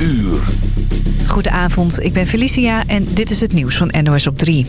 uur. Goedenavond, ik ben Felicia en dit is het nieuws van NOS op 3.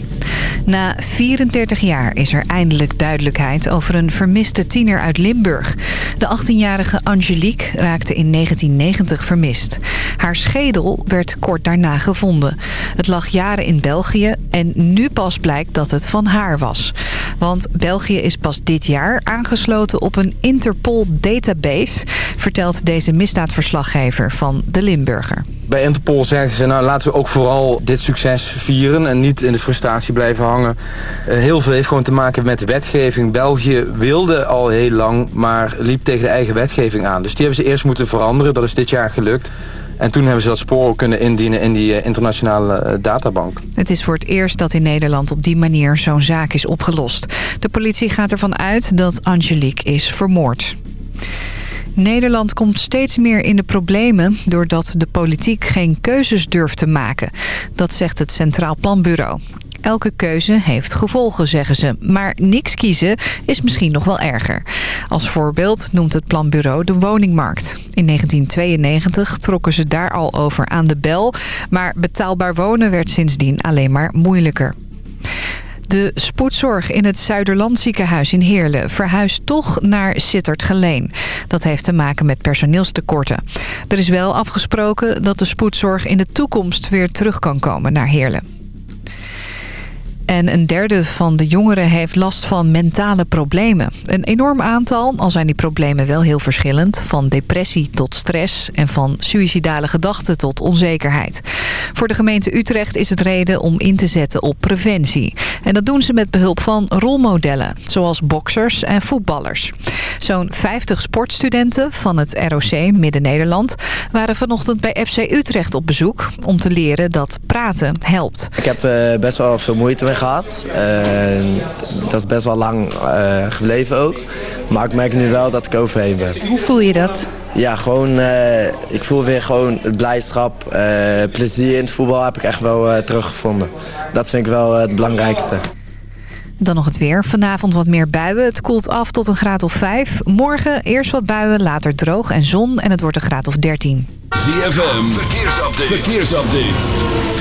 Na 34 jaar is er eindelijk duidelijkheid over een vermiste tiener uit Limburg. De 18-jarige Angelique raakte in 1990 vermist. Haar schedel werd kort daarna gevonden. Het lag jaren in België en nu pas blijkt dat het van haar was. Want België is pas dit jaar aangesloten op een Interpol-database... vertelt deze misdaadverslaggever van De Limburger. Bij Interpol zeggen ze, nou laten we ook vooral dit succes vieren en niet in de frustratie blijven hangen. Uh, heel veel heeft gewoon te maken met de wetgeving. België wilde al heel lang, maar liep tegen de eigen wetgeving aan. Dus die hebben ze eerst moeten veranderen, dat is dit jaar gelukt. En toen hebben ze dat spoor kunnen indienen in die internationale uh, databank. Het is voor het eerst dat in Nederland op die manier zo'n zaak is opgelost. De politie gaat ervan uit dat Angelique is vermoord. Nederland komt steeds meer in de problemen... doordat de politiek geen keuzes durft te maken. Dat zegt het Centraal Planbureau. Elke keuze heeft gevolgen, zeggen ze. Maar niks kiezen is misschien nog wel erger. Als voorbeeld noemt het planbureau de woningmarkt. In 1992 trokken ze daar al over aan de bel. Maar betaalbaar wonen werd sindsdien alleen maar moeilijker. De spoedzorg in het Zuiderland ziekenhuis in Heerlen verhuist toch naar Sittard-Geleen. Dat heeft te maken met personeelstekorten. Er is wel afgesproken dat de spoedzorg in de toekomst weer terug kan komen naar Heerlen. En een derde van de jongeren heeft last van mentale problemen. Een enorm aantal, al zijn die problemen wel heel verschillend. Van depressie tot stress en van suïcidale gedachten tot onzekerheid. Voor de gemeente Utrecht is het reden om in te zetten op preventie. En dat doen ze met behulp van rolmodellen, zoals boksers en voetballers. Zo'n 50 sportstudenten van het ROC Midden-Nederland... waren vanochtend bij FC Utrecht op bezoek om te leren dat praten helpt. Ik heb uh, best wel veel moeite mee gehad. Uh, dat is best wel lang uh, gebleven ook. Maar ik merk nu wel dat ik overheen ben. Hoe voel je dat? Ja, gewoon, uh, ik voel weer gewoon het blijdschap, plezier in het voetbal heb ik echt wel teruggevonden. Dat vind ik wel het belangrijkste. Dan nog het weer. Vanavond wat meer buien. Het koelt af tot een graad of 5. Morgen eerst wat buien, later droog en zon en het wordt een graad of 13. ZFM, verkeersupdate. verkeersupdate.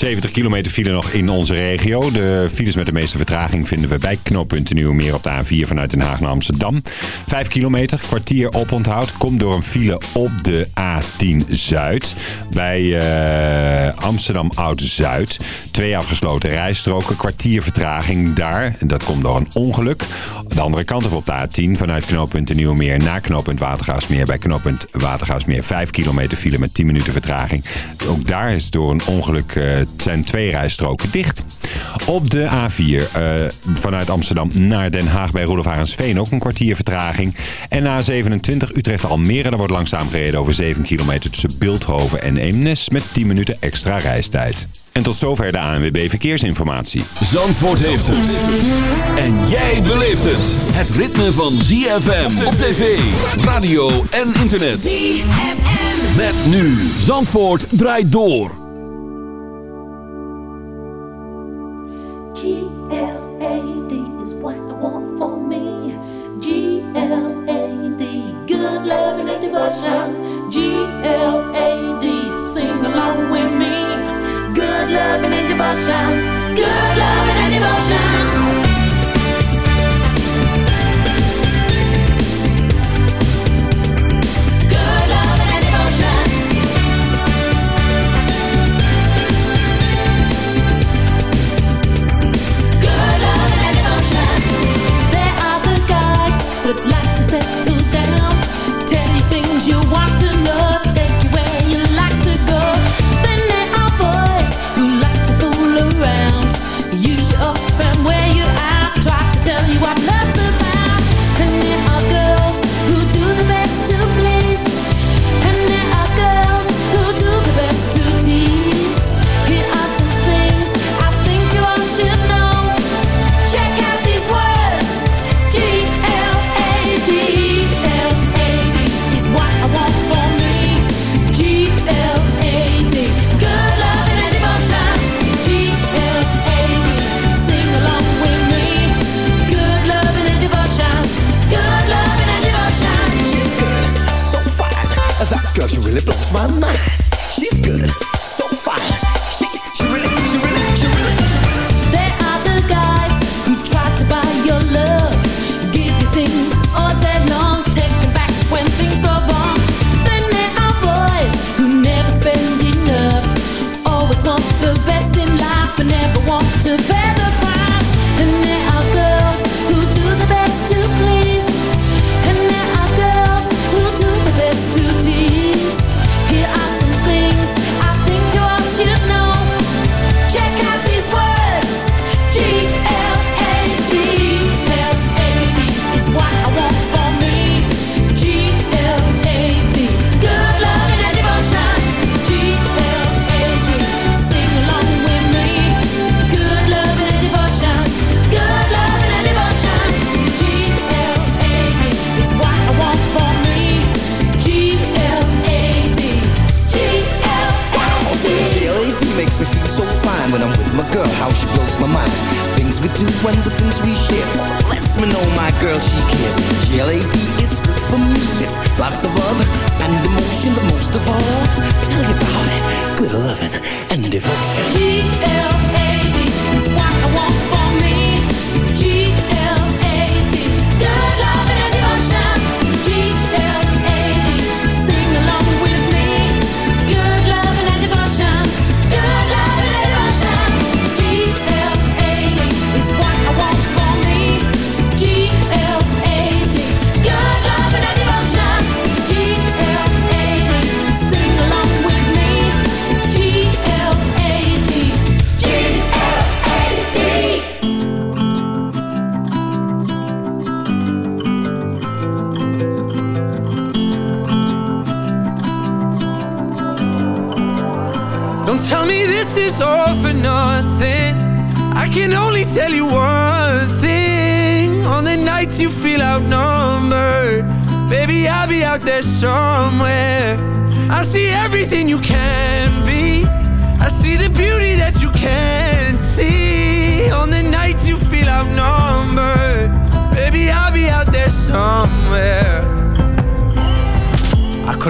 70 kilometer file nog in onze regio. De files met de meeste vertraging vinden we bij knooppunt Nieuwmeer op de A4 vanuit Den Haag naar Amsterdam. 5 kilometer, kwartier oponthoud. Komt door een file op de A10 Zuid. Bij uh, Amsterdam Oud-Zuid. Twee afgesloten rijstroken, kwartier vertraging daar. Dat komt door een ongeluk. De andere kant op op de A10 vanuit knooppunt Nieuwmeer naar knooppunt Watergaasmeer. Bij knooppunt Watergaasmeer 5 kilometer file met 10 minuten vertraging. Ook daar is door een ongeluk... Zijn twee rijstroken dicht. Op de A4 uh, vanuit Amsterdam naar Den Haag bij Rudolf Arendsveen ook een kwartier vertraging. En A27 Utrecht-Almere, daar wordt langzaam gereden over 7 kilometer tussen Beeldhoven en Eemnes met 10 minuten extra reistijd. En tot zover de ANWB Verkeersinformatie. Zandvoort heeft het. En jij beleeft het. Het ritme van ZFM op tv, radio en internet. ZFM. Met nu. Zandvoort draait door. G-L-A-D is what I want for me. G-L-A-D, good loving and devotion. G-L-A-D, sing along with me. Good loving and devotion. Good loving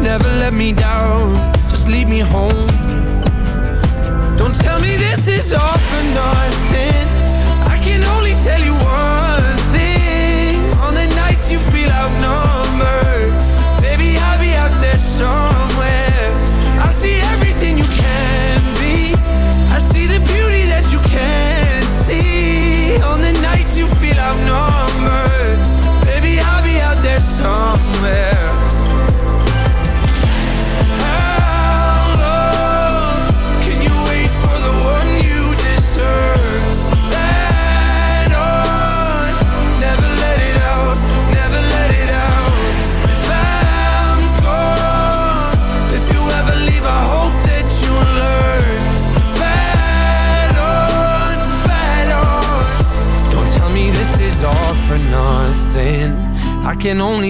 Never let me down, just lead me home. Don't tell me this is all for nothing. I can only tell you one thing. On the nights you feel outnumbered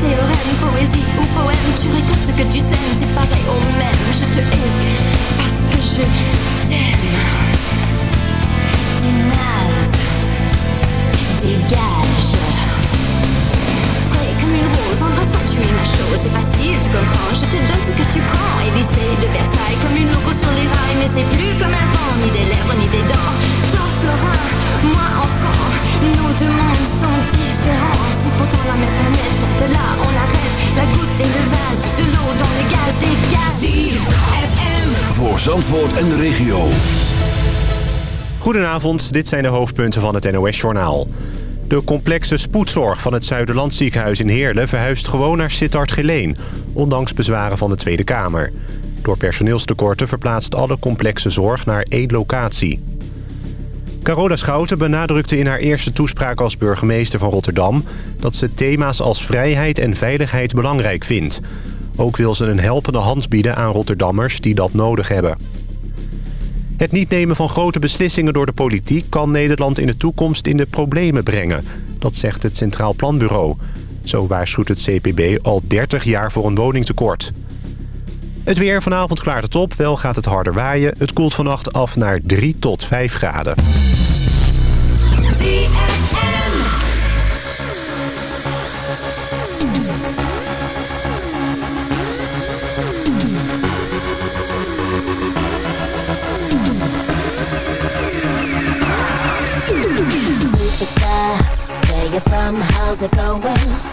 théorème, poésie ou poème, tu récoltes ce que tu sèmes, c'est pareil au même. Je te hais parce que je t'aime. T'es naze, dégage. Frais comme une rose, embrasse-moi, tu es ma chose, c'est facile, tu comprends. Je te donne ce que tu prends. Élysée de Versailles, comme une loco sur les rails, mais c'est plus comme avant, ni des lèvres, ni des dents. Toi, Florin, moi, enfant, nos deux mondes sont différents. C'est pourtant la même planète, de là on arrête la goutte et le vase, de l'eau dans les gaz, des gaz. ZFM. Voor Zandvoort en de regio. Goedenavond, dit zijn de hoofdpunten van het NOS-journaal. De complexe spoedzorg van het Zuiderland ziekenhuis in Heerlen... verhuist gewoon naar Sittard Geleen, ondanks bezwaren van de Tweede Kamer. Door personeelstekorten verplaatst alle complexe zorg naar één locatie. Carola Schouten benadrukte in haar eerste toespraak als burgemeester van Rotterdam... dat ze thema's als vrijheid en veiligheid belangrijk vindt. Ook wil ze een helpende hand bieden aan Rotterdammers die dat nodig hebben. Het niet nemen van grote beslissingen door de politiek... kan Nederland in de toekomst in de problemen brengen. Dat zegt het Centraal Planbureau. Zo waarschuwt het CPB al 30 jaar voor een woningtekort. Het weer vanavond klaart het op. Wel gaat het harder waaien. Het koelt vannacht af naar 3 tot 5 graden. From? How's it going?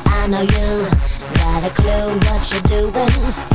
I know you got a clue what you're doing.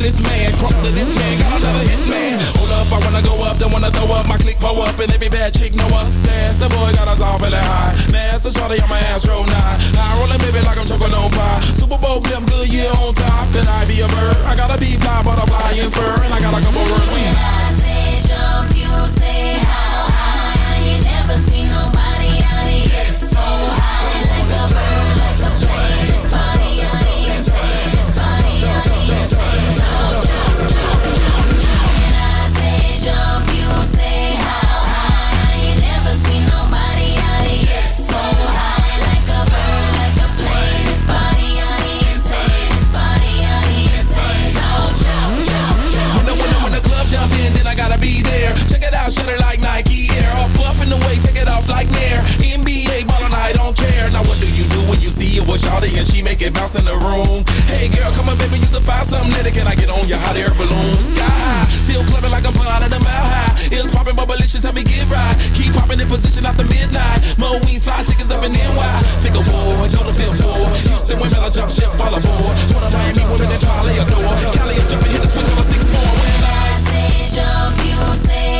this man, crunk to this man, got another hit man. Hold up, I wanna go up, then wanna throw up my click, pull up, and every bad chick know us. That's the boy got us all feeling high. Master shawty on my ass, roll nine. High rolling, baby, like I'm choking on pie. Super Bowl pimp, good year on top. Could I be a bird? I gotta be fly, butterfly, and spur, and I got a couple words. I shut it like Nike Air. Off up in the way, take it off like Nair. NBA ballin', I don't care. Now what do you do when you see it with Shawty and she make it bounce in the room? Hey girl, come on baby, you to find something that can I get on your hot air balloon? Sky high, still clubbing like a ball blind at a mile high. It's popping, but malicious, help me get right. Keep popping in position after midnight. Moe side chickens up in NY. Think of war, don't feel war. Houston women, I jump ship, fall aboard. One of Miami women that probably adore. Cali is jumping, hit the switch on a six four. When I say jump, you say.